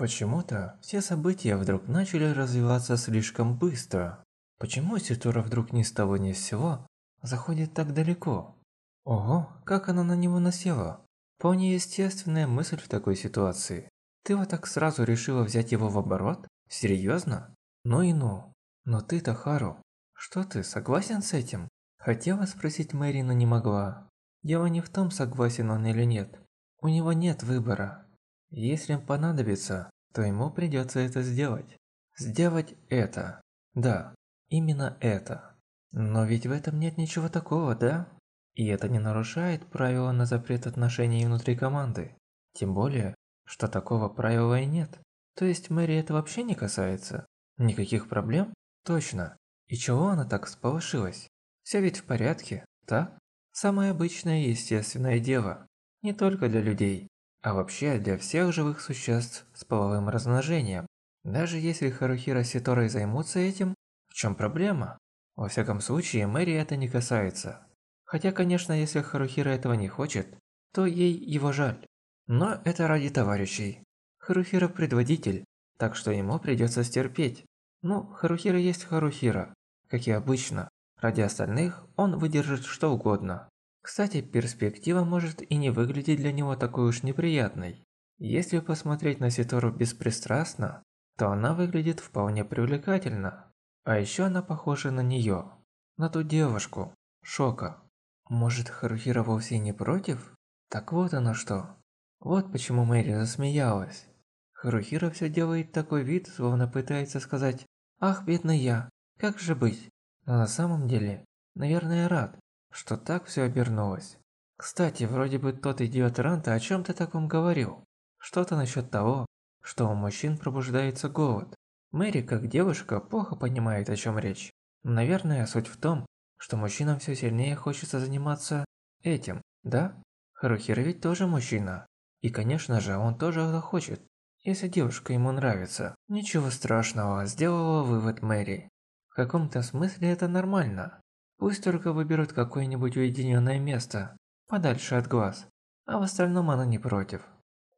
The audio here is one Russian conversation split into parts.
Почему-то все события вдруг начали развиваться слишком быстро. Почему Ситура вдруг ни с того ни с сего заходит так далеко? Ого, как она на него насела. Вполне естественная мысль в такой ситуации. Ты вот так сразу решила взять его в оборот? Серьезно? Ну и ну. Но ты-то, Хару, что ты, согласен с этим? Хотела спросить Мэри, но не могла. Дело не в том, согласен он или нет. У него нет выбора. Если понадобится, то ему придется это сделать. Сделать это. Да, именно это. Но ведь в этом нет ничего такого, да? И это не нарушает правила на запрет отношений внутри команды. Тем более, что такого правила и нет. То есть Мэри это вообще не касается? Никаких проблем? Точно. И чего она так всполошилась? Все ведь в порядке, так? Самое обычное естественное дело. Не только для людей, а вообще для всех живых существ с половым размножением. Даже если Харухира с Ситорой займутся этим, в чем проблема? Во всяком случае, Мэри это не касается. Хотя, конечно, если Харухира этого не хочет, то ей его жаль. Но это ради товарищей. Харухира предводитель, так что ему придется стерпеть. Ну, Харухира есть Харухира, как и обычно. Ради остальных он выдержит что угодно. Кстати, перспектива может и не выглядеть для него такой уж неприятной. Если посмотреть на Ситору беспристрастно, то она выглядит вполне привлекательно. А еще она похожа на нее, на ту девушку, Шока. Может, Харухира вовсе не против? Так вот оно что. Вот почему Мэри засмеялась. Харухира все делает такой вид, словно пытается сказать «Ах, бедный я, как же быть?» Но на самом деле, наверное, рад, что так все обернулось. Кстати, вроде бы тот идиот Ранта о чем-то таком говорил. Что-то насчет того, что у мужчин пробуждается голод. Мэри, как девушка, плохо понимает, о чем речь. Наверное, суть в том, что мужчинам все сильнее хочется заниматься этим, да? Харухира ведь тоже мужчина. И, конечно же, он тоже это хочет. Если девушка ему нравится. Ничего страшного, сделала вывод Мэри. В каком-то смысле это нормально. Пусть только выберут какое-нибудь уединенное место, подальше от глаз. А в остальном она не против.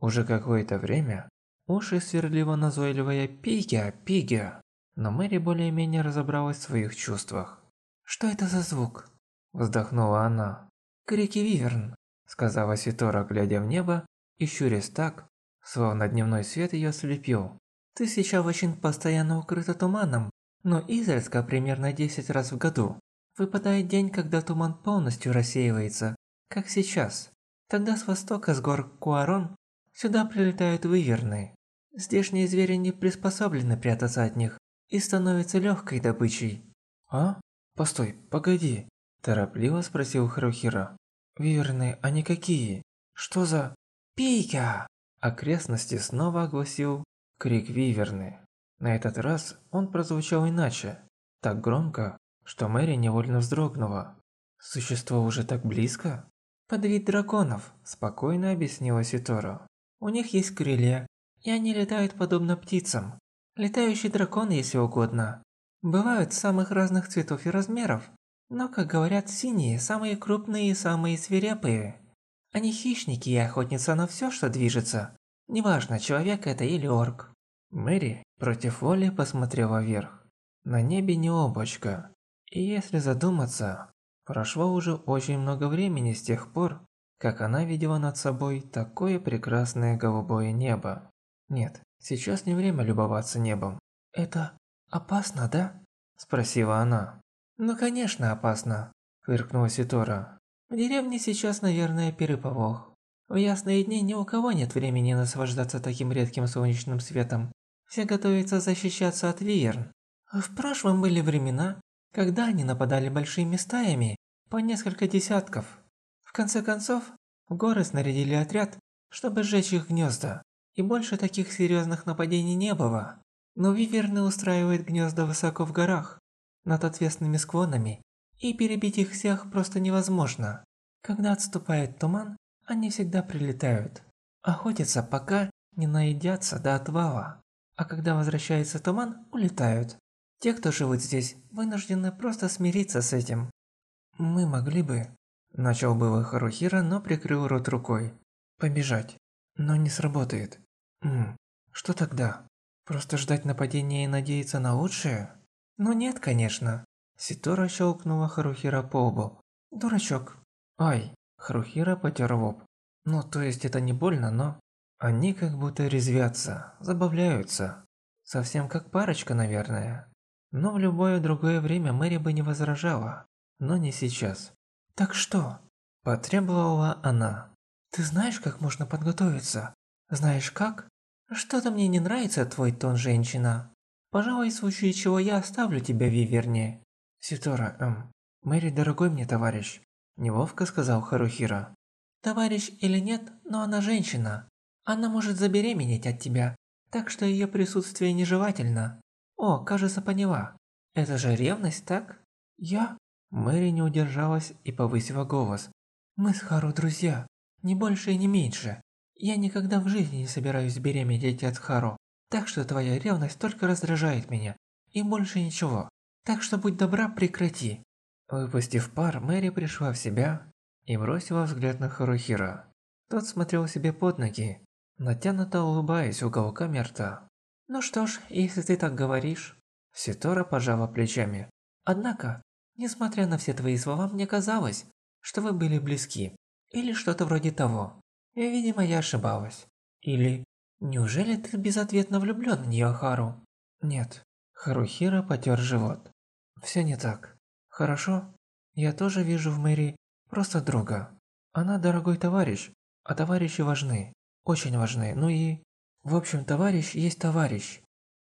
Уже какое-то время уши сверлила назойливая «Пигя, Пигя!», но Мэри более-менее разобралась в своих чувствах. «Что это за звук?» – вздохнула она. «Крики Виверн», – сказала Ситора, глядя в небо и щурясь так, словно дневной свет ее слепил. «Тысяча лощин постоянно укрыта туманом, но изредка примерно 10 раз в году выпадает день, когда туман полностью рассеивается, как сейчас. Тогда с востока, с гор Куарон, сюда прилетают выверны. Здешние звери не приспособлены прятаться от них и становятся легкой добычей. «А?» «Постой, погоди!» – торопливо спросил Харухира. «Виверны, они какие? Что за...» «Пика!» Окрестности снова огласил крик Виверны. На этот раз он прозвучал иначе, так громко, что Мэри невольно вздрогнула. «Существо уже так близко?» «Под вид драконов», – спокойно объяснила Ситора. «У них есть крылья, и они летают подобно птицам. Летающий дракон, если угодно. Бывают самых разных цветов и размеров, но, как говорят, синие – самые крупные и самые свирепые. Они хищники и охотятся на все, что движется. Неважно, человек это или орк. Мэри против воли посмотрела вверх. На небе не облачко. Если задуматься, прошло уже очень много времени с тех пор, как она видела над собой такое прекрасное голубое небо. Нет, сейчас не время любоваться небом. Это «Опасно, да?» – спросила она. «Ну, конечно, опасно», – фыркнула Ситора. «В деревне сейчас, наверное, переполох. В ясные дни ни у кого нет времени наслаждаться таким редким солнечным светом. Все готовятся защищаться от виерн. В прошлом были времена, когда они нападали большими стаями, по несколько десятков. В конце концов, в горы снарядили отряд, чтобы сжечь их гнезда, и больше таких серьезных нападений не было. Но виверны устраивают гнезда высоко в горах, над отвесными склонами, и перебить их всех просто невозможно. Когда отступает туман, они всегда прилетают. Охотятся, пока не наедятся до отвала. А когда возвращается туман, улетают. Те, кто живут здесь, вынуждены просто смириться с этим. Мы могли бы... Начал было Харухира, но прикрыл рот рукой. Побежать. Но не сработает. Ммм, Что тогда? Просто ждать нападения и надеяться на лучшее? Ну нет, конечно. Ситора щелкнула Харухира по лбу. Дурачок. Ай, Харухира потер лоб. Ну, то есть это не больно, но... Они как будто резвятся, забавляются. Совсем как парочка, наверное. Но в любое другое время Мэри бы не возражала. Но не сейчас. «Так что?» – потребовала она. «Ты знаешь, как можно подготовиться? Знаешь как? Что-то мне не нравится твой тон, женщина. Пожалуй, в случае чего я оставлю тебя в Виверне». «Ситора, эм, Мэри дорогой мне товарищ», – неловко сказал Харухира. «Товарищ или нет, но она женщина. Она может забеременеть от тебя, так что ее присутствие нежелательно. О, кажется, поняла. Это же ревность, так? Я? Мэри не удержалась и повысила голос. Мы с Хару друзья, не больше и не меньше. Я никогда в жизни не собираюсь беременеть от Хару, так что твоя ревность только раздражает меня, и больше ничего. Так что будь добра, прекрати. Выпустив пар, Мэри пришла в себя и бросила взгляд на Харухира. Тот смотрел себе под ноги, натянуто улыбаясь уголками рта. «Ну что ж, если ты так говоришь...» Ситора пожала плечами. «Однако, несмотря на все твои слова, мне казалось, что вы были близки. Или что-то вроде того. И, видимо, я ошибалась. Или... Неужели ты безответно влюблен в нее, Хару?» «Нет». Харухира потер живот. «Все не так. Хорошо? Я тоже вижу в Мэри просто друга. Она дорогой товарищ, а товарищи важны. Очень важны. Ну и... В общем, товарищ есть товарищ.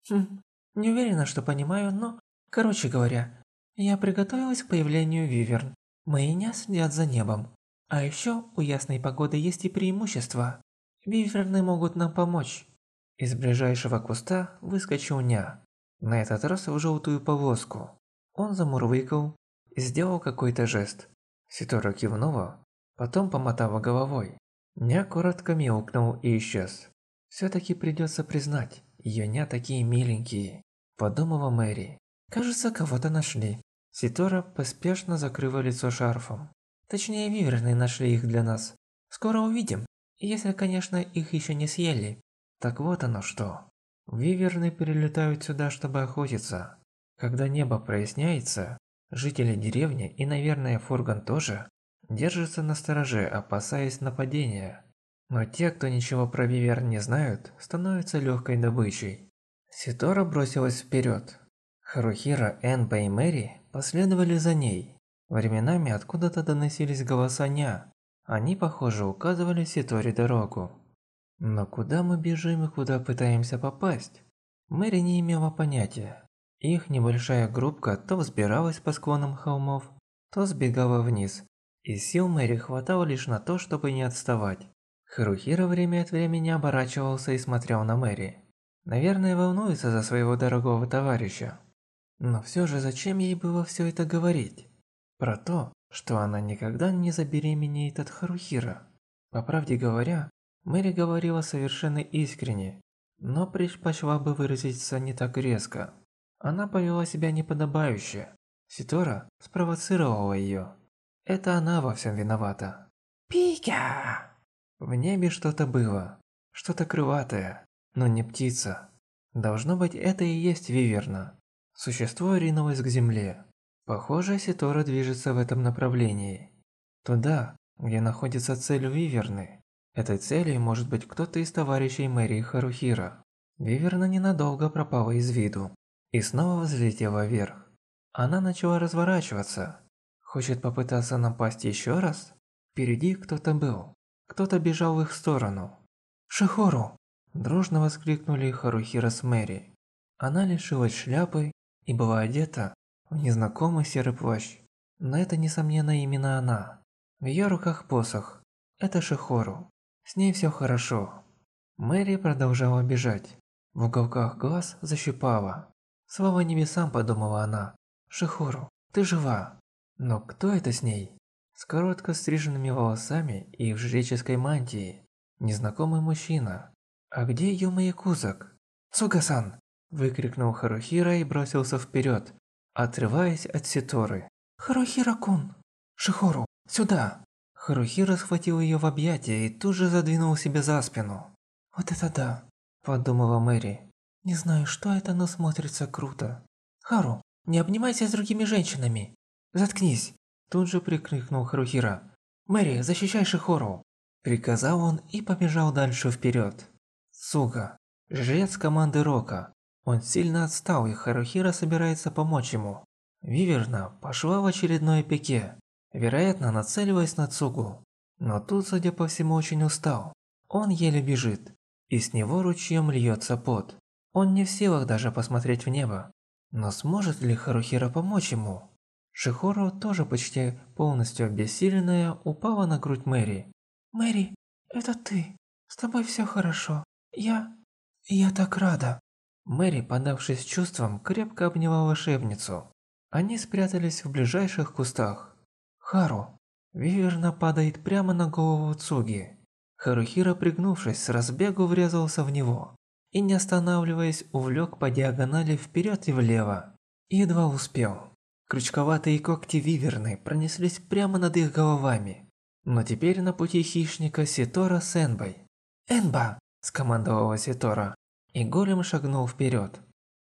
Хм, не уверена, что понимаю, но... Короче говоря, я приготовилась к появлению виверн. Мои ня следят за небом. А еще у ясной погоды есть и преимущество. Виверны могут нам помочь. Из ближайшего куста выскочил ня. На этот раз в желтую повозку. Он замурлыкал и сделал какой-то жест. Ситора кивнула, потом помотала головой. Ня коротко мяукнул и исчез. «Все-таки придется признать, ее ня такие миленькие», – подумала Мэри. «Кажется, кого-то нашли». Ситора поспешно закрыла лицо шарфом. Точнее, виверны нашли их для нас. Скоро увидим, если, конечно, их еще не съели. Так вот оно что. Виверны перелетают сюда, чтобы охотиться. Когда небо проясняется, жители деревни и, наверное, Фурган тоже держатся на стороже, опасаясь нападения. Но те, кто ничего про Вивер не знают, становятся легкой добычей. Ситора бросилась вперед. Харухира, Энба и Мэри последовали за ней. Временами откуда-то доносились голоса Ня. Они, похоже, указывали Ситоре дорогу. Но куда мы бежим и куда пытаемся попасть? Мэри не имела понятия. Их небольшая группка то взбиралась по склонам холмов, то сбегала вниз, и сил Мэри хватало лишь на то, чтобы не отставать. Харухира время от времени оборачивался и смотрел на Мэри. Наверное, волнуется за своего дорогого товарища. Но все же зачем ей было все это говорить? Про то, что она никогда не забеременеет от Харухира. По правде говоря, Мэри говорила совершенно искренне, но предпочла бы выразиться не так резко. Она повела себя неподобающе. Ситора спровоцировала ее. Это она во всем виновата. Пика! В небе что-то было. Что-то крылатое, но не птица. Должно быть, это и есть Виверна. Существо ринулось к земле. Похоже, Ситора движется в этом направлении. Туда, где находится цель Виверны. Этой целью может быть кто-то из товарищей Мэри Харухира. Виверна ненадолго пропала из виду и снова взлетела вверх. Она начала разворачиваться, Хочет попытаться напасть еще раз? Впереди кто-то был. Кто-то бежал в их сторону. «Шихору!» Дружно воскликнули Харухира с Мэри. Она лишилась шляпы и была одета в незнакомый серый плащ. Но это, несомненно, именно она. В ее руках посох. Это Шихору. С ней все хорошо. Мэри продолжала бежать. В уголках глаз защипала. Слава небесам, подумала она. Шихору, ты жива. Но кто это с ней? С коротко стриженными волосами и в жреческой мантии. Незнакомый мужчина. А где Юма Якузак? Цугасан! Выкрикнул Харухира и бросился вперед, отрываясь от Ситоры. Харухира-кун! Шихору, сюда! Харухира схватил ее в объятия и тут же задвинул себе за спину. Вот это да! подумала Мэри. Не знаю, что это, но смотрится круто. Хару, не обнимайся с другими женщинами. Заткнись, тут же прикрикнул Харухира. Мэри, защищай Шихору. Приказал он и побежал дальше вперед. Суга, жрец команды Рока. Он сильно отстал, и Харухира собирается помочь ему. Виверна пошла в очередное пике, вероятно, нацеливаясь на Цугу. Но тут, судя по всему, очень устал. Он еле бежит, и с него ручьем льется пот. Он не в силах даже посмотреть в небо. Но сможет ли Харухира помочь ему? Шихоро, тоже почти полностью обессиленная, упала на грудь Мэри. «Мэри, это ты. С тобой все хорошо. Я... я так рада». Мэри, подавшись чувствам, крепко обняла волшебницу. Они спрятались в ближайших кустах. Хару. Виверна падает прямо на голову Цуги. Харухира, пригнувшись, с разбегу врезался в него и, не останавливаясь, увлек по диагонали вперед и влево. едва успел. Крючковатые когти Виверны пронеслись прямо над их головами. Но теперь на пути хищника Ситора с Энбой. «Энба!» – скомандовала Ситора, и голем шагнул вперед.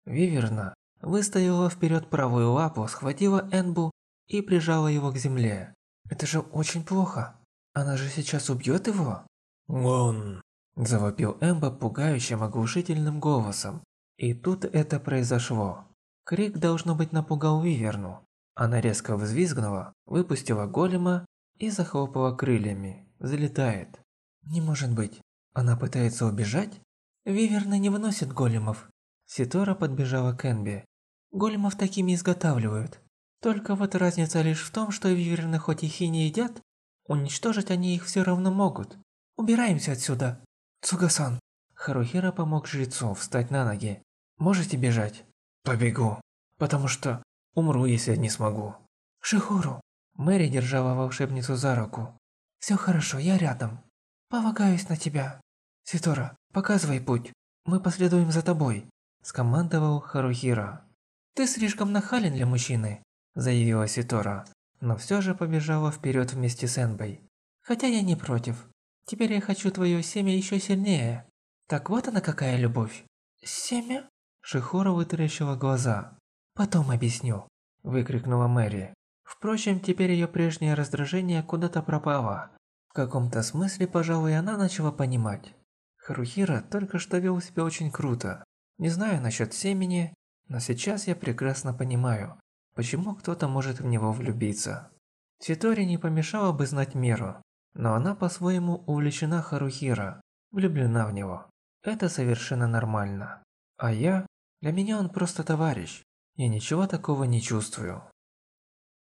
Виверна выставила вперед правую лапу, схватила Энбу и прижала его к земле. «Это же очень плохо. Она же сейчас убьет его?» «Он!» – завопил Эмба пугающим оглушительным голосом. И тут это произошло. Крик, должно быть, напугал Виверну. Она резко взвизгнула, выпустила голема и захлопала крыльями. Залетает. Не может быть. Она пытается убежать? Виверны не выносят големов. Ситора подбежала к Энби. Големов такими изготавливают. Только вот разница лишь в том, что виверны хоть их и не едят, уничтожить они их все равно могут. Убираемся отсюда. Цугасан. Харухира помог жрецу встать на ноги. Можете бежать? Побегу. Потому что умру, если не смогу. Шихуру. Мэри держала волшебницу за руку. Все хорошо, я рядом. Полагаюсь на тебя. Ситора, показывай путь. Мы последуем за тобой. Скомандовал Харухира. Ты слишком нахален для мужчины, заявила Ситора, но все же побежала вперед вместе с Энбой. Хотя я не против. Теперь я хочу твое семя еще сильнее. Так вот она какая любовь. Семя? Шихора вытаращила глаза. Потом объясню, выкрикнула Мэри. Впрочем, теперь ее прежнее раздражение куда-то пропало. В каком-то смысле, пожалуй, она начала понимать. Харухира только что вел себя очень круто. Не знаю насчет семени, но сейчас я прекрасно понимаю, почему кто-то может в него влюбиться. Титори не помешало бы знать меру, но она по-своему увлечена Харухира, влюблена в него. Это совершенно нормально. А я? Для меня он просто товарищ. Я ничего такого не чувствую.